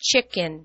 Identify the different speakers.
Speaker 1: chicken.